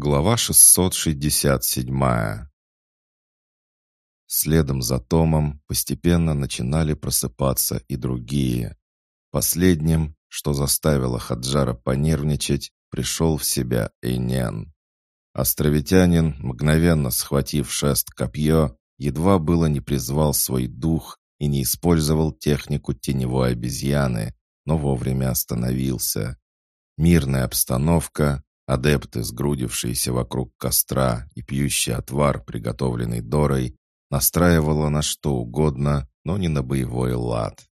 Глава 667 Следом за Томом постепенно начинали просыпаться и другие. Последним, что заставило Хаджара понервничать, пришел в себя Эйнен. Островитянин, мгновенно схватив шест копье, едва было не призвал свой дух и не использовал технику теневой обезьяны, но вовремя остановился. Мирная обстановка, адепты, сгрудившиеся вокруг костра и пьющий отвар, приготовленный Дорой, настраивала на что угодно, но не на боевой лад.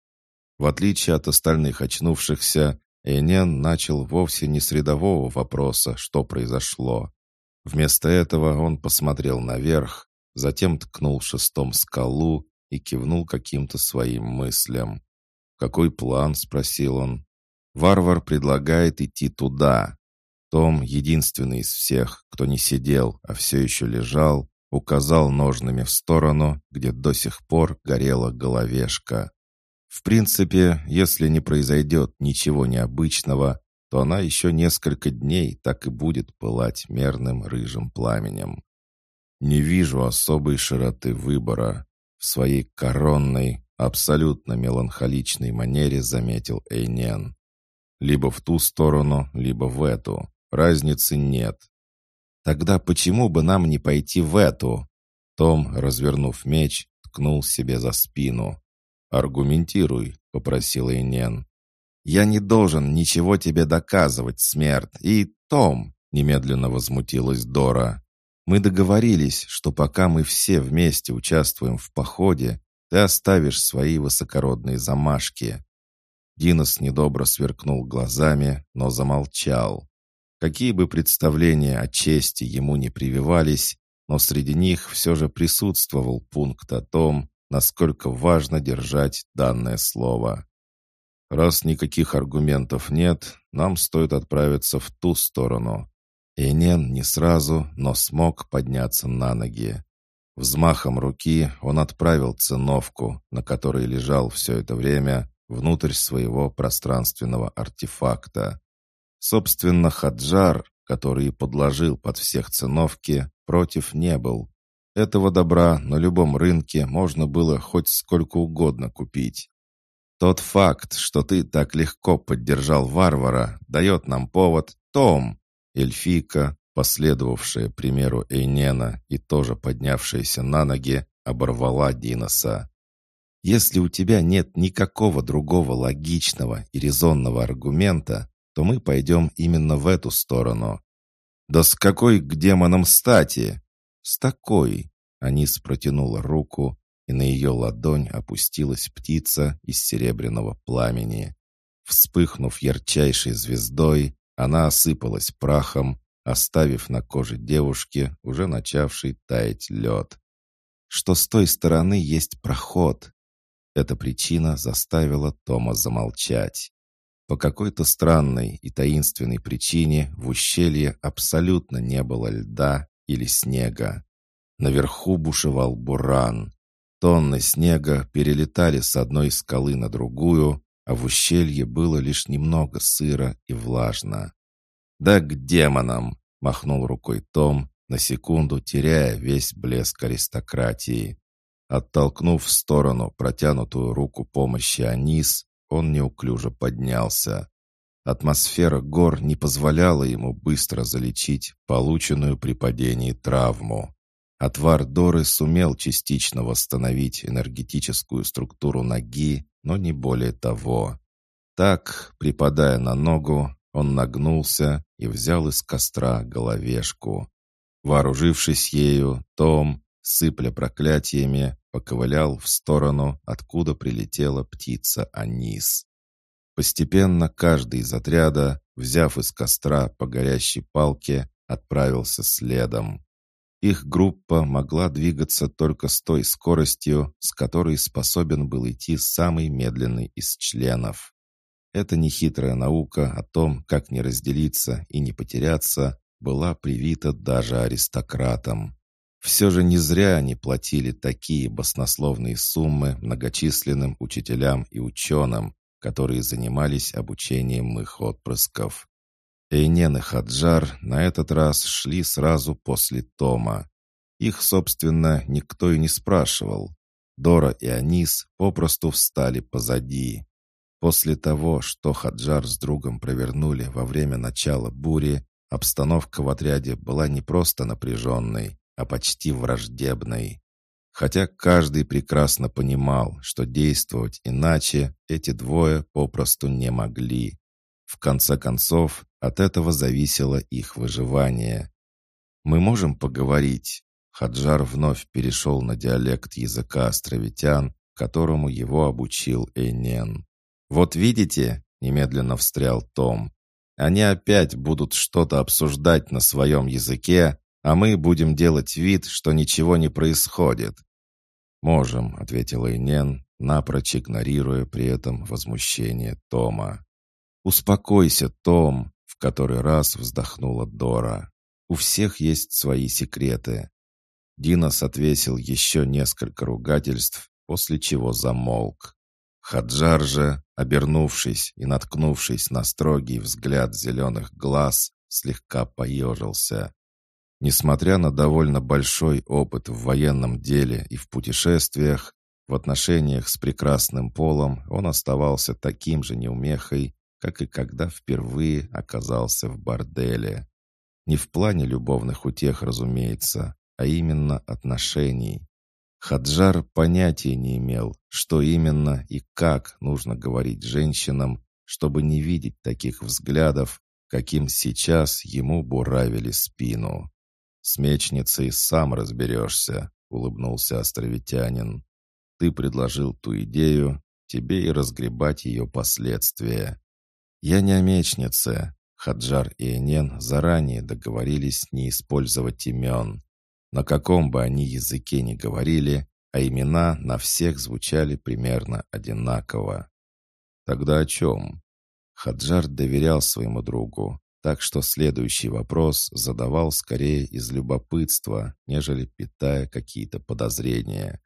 В отличие от остальных очнувшихся, Эйнен начал вовсе не с рядового вопроса, что произошло. Вместо этого он посмотрел наверх, затем ткнул шестом скалу и кивнул каким-то своим мыслям. «Какой план?» — спросил он. «Варвар предлагает идти туда». Том, единственный из всех, кто не сидел, а все еще лежал, указал ножными в сторону, где до сих пор горела головешка. В принципе, если не произойдет ничего необычного, то она еще несколько дней так и будет пылать мерным рыжим пламенем. Не вижу особой широты выбора. В своей коронной, абсолютно меланхоличной манере заметил Эйнен. Либо в ту сторону, либо в эту. Разницы нет. Тогда почему бы нам не пойти в эту? Том, развернув меч, ткнул себе за спину. «Аргументируй», — попросил Эйнен. «Я не должен ничего тебе доказывать, смерть. И, Том!» — немедленно возмутилась Дора. «Мы договорились, что пока мы все вместе участвуем в походе, ты оставишь свои высокородные замашки». Динос недобро сверкнул глазами, но замолчал. Какие бы представления о чести ему не прививались, но среди них все же присутствовал пункт о том, насколько важно держать данное слово. Раз никаких аргументов нет, нам стоит отправиться в ту сторону. Энен не сразу, но смог подняться на ноги. Взмахом руки он отправил циновку, на которой лежал все это время, внутрь своего пространственного артефакта. Собственно, Хаджар, который подложил под всех циновки, против не был. Этого добра на любом рынке можно было хоть сколько угодно купить. Тот факт, что ты так легко поддержал варвара, дает нам повод, Том, эльфика, последовавшая примеру Эйнена и тоже поднявшаяся на ноги, оборвала Диноса. Если у тебя нет никакого другого логичного и резонного аргумента, то мы пойдем именно в эту сторону. Да с какой к демонам стати? С такой. Анис протянула руку, и на ее ладонь опустилась птица из серебряного пламени. Вспыхнув ярчайшей звездой, она осыпалась прахом, оставив на коже девушки уже начавший таять лед. Что с той стороны есть проход. Эта причина заставила Тома замолчать. По какой-то странной и таинственной причине в ущелье абсолютно не было льда или снега. Наверху бушевал буран. Тонны снега перелетали с одной скалы на другую, а в ущелье было лишь немного сыро и влажно. «Да к демонам!» — махнул рукой Том, на секунду теряя весь блеск аристократии. Оттолкнув в сторону протянутую руку помощи Анис, он неуклюже поднялся. Атмосфера гор не позволяла ему быстро залечить полученную при падении травму. Отвар Доры сумел частично восстановить энергетическую структуру ноги, но не более того. Так, припадая на ногу, он нагнулся и взял из костра головешку. Вооружившись ею, Том, сыпля проклятиями, поковылял в сторону, откуда прилетела птица Анис. Постепенно каждый из отряда, взяв из костра по горящей палке, отправился следом. Их группа могла двигаться только с той скоростью, с которой способен был идти самый медленный из членов. Эта нехитрая наука о том, как не разделиться и не потеряться, была привита даже аристократам. Все же не зря они платили такие баснословные суммы многочисленным учителям и ученым, которые занимались обучением их отпрысков. Эйнен и Хаджар на этот раз шли сразу после Тома. Их, собственно, никто и не спрашивал. Дора и Анис попросту встали позади. После того, что Хаджар с другом провернули во время начала бури, обстановка в отряде была не просто напряженной, а почти враждебной. Хотя каждый прекрасно понимал, что действовать иначе эти двое попросту не могли. В конце концов, от этого зависело их выживание. «Мы можем поговорить?» Хаджар вновь перешел на диалект языка островитян, которому его обучил Эйнен. «Вот видите?» — немедленно встрял Том. «Они опять будут что-то обсуждать на своем языке, а мы будем делать вид, что ничего не происходит». «Можем», — ответил Эйнен, напрочь игнорируя при этом возмущение Тома. «Успокойся, Том», — в который раз вздохнула Дора. «У всех есть свои секреты». Динос отвесил еще несколько ругательств, после чего замолк. Хаджар же, обернувшись и наткнувшись на строгий взгляд зеленых глаз, слегка поежился. Несмотря на довольно большой опыт в военном деле и в путешествиях, в отношениях с прекрасным полом он оставался таким же неумехой, как и когда впервые оказался в борделе. Не в плане любовных утех, разумеется, а именно отношений. Хаджар понятия не имел, что именно и как нужно говорить женщинам, чтобы не видеть таких взглядов, каким сейчас ему буравили спину. «С мечницей сам разберешься», — улыбнулся островитянин. «Ты предложил ту идею, тебе и разгребать ее последствия». «Я не о мечнице». Хаджар и Энен заранее договорились не использовать имен. На каком бы они языке ни говорили, а имена на всех звучали примерно одинаково. Тогда о чем? Хаджар доверял своему другу, так что следующий вопрос задавал скорее из любопытства, нежели питая какие-то подозрения.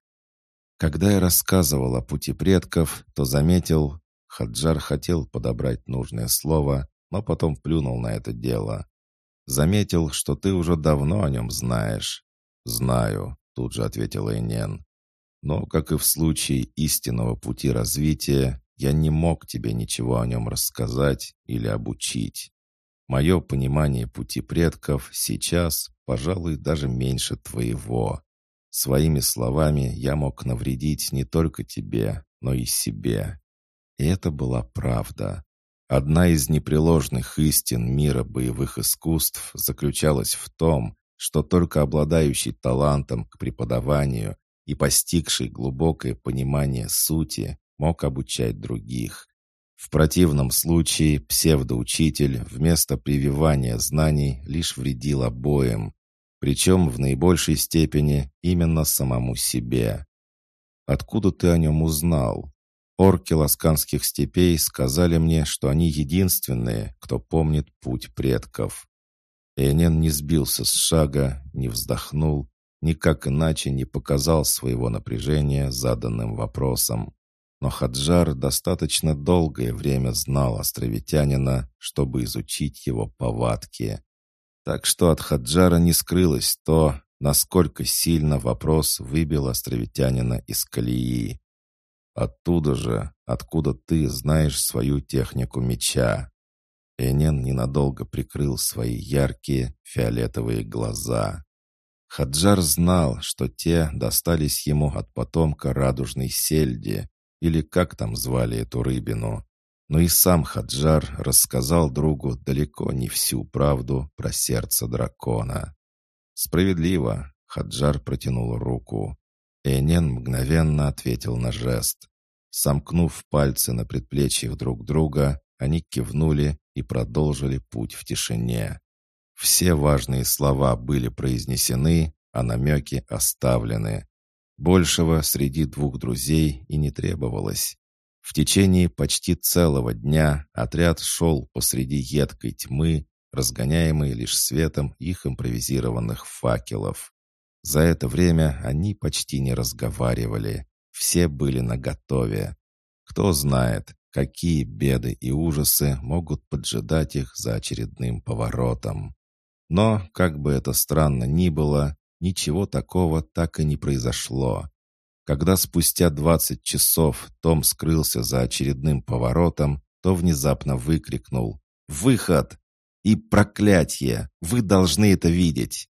Когда я рассказывал о пути предков, то заметил, Хаджар хотел подобрать нужное слово, но потом плюнул на это дело. Заметил, что ты уже давно о нем знаешь. «Знаю», — тут же ответил Эйнен. «Но, как и в случае истинного пути развития, я не мог тебе ничего о нем рассказать или обучить. Мое понимание пути предков сейчас, пожалуй, даже меньше твоего. Своими словами я мог навредить не только тебе, но и себе. И это была правда. Одна из непреложных истин мира боевых искусств заключалась в том, что только обладающий талантом к преподаванию и постигший глубокое понимание сути мог обучать других. В противном случае псевдоучитель вместо прививания знаний лишь вредил обоим, причем в наибольшей степени именно самому себе. Откуда ты о нем узнал? Орки ласканских степей сказали мне, что они единственные, кто помнит путь предков. Энен не сбился с шага, не вздохнул, никак иначе не показал своего напряжения заданным вопросом. Но Хаджар достаточно долгое время знал островитянина, чтобы изучить его повадки. Так что от Хаджара не скрылось то, насколько сильно вопрос выбил островитянина из колеи. Оттуда же, откуда ты знаешь свою технику меча. Энен ненадолго прикрыл свои яркие фиолетовые глаза. Хаджар знал, что те достались ему от потомка радужной сельди, или как там звали эту рыбину. Но и сам Хаджар рассказал другу далеко не всю правду про сердце дракона. «Справедливо», — Хаджар протянул руку. Энен мгновенно ответил на жест. Сомкнув пальцы на предплечьях друг друга, они кивнули и продолжили путь в тишине. Все важные слова были произнесены, а намеки оставлены. Большего среди двух друзей и не требовалось. В течение почти целого дня отряд шел посреди едкой тьмы, разгоняемый лишь светом их импровизированных факелов. За это время они почти не разговаривали. Все были наготове. Кто знает, какие беды и ужасы могут поджидать их за очередным поворотом. Но, как бы это странно ни было, ничего такого так и не произошло. Когда спустя 20 часов Том скрылся за очередным поворотом, то внезапно выкрикнул «Выход!» «И проклятье! Вы должны это видеть!»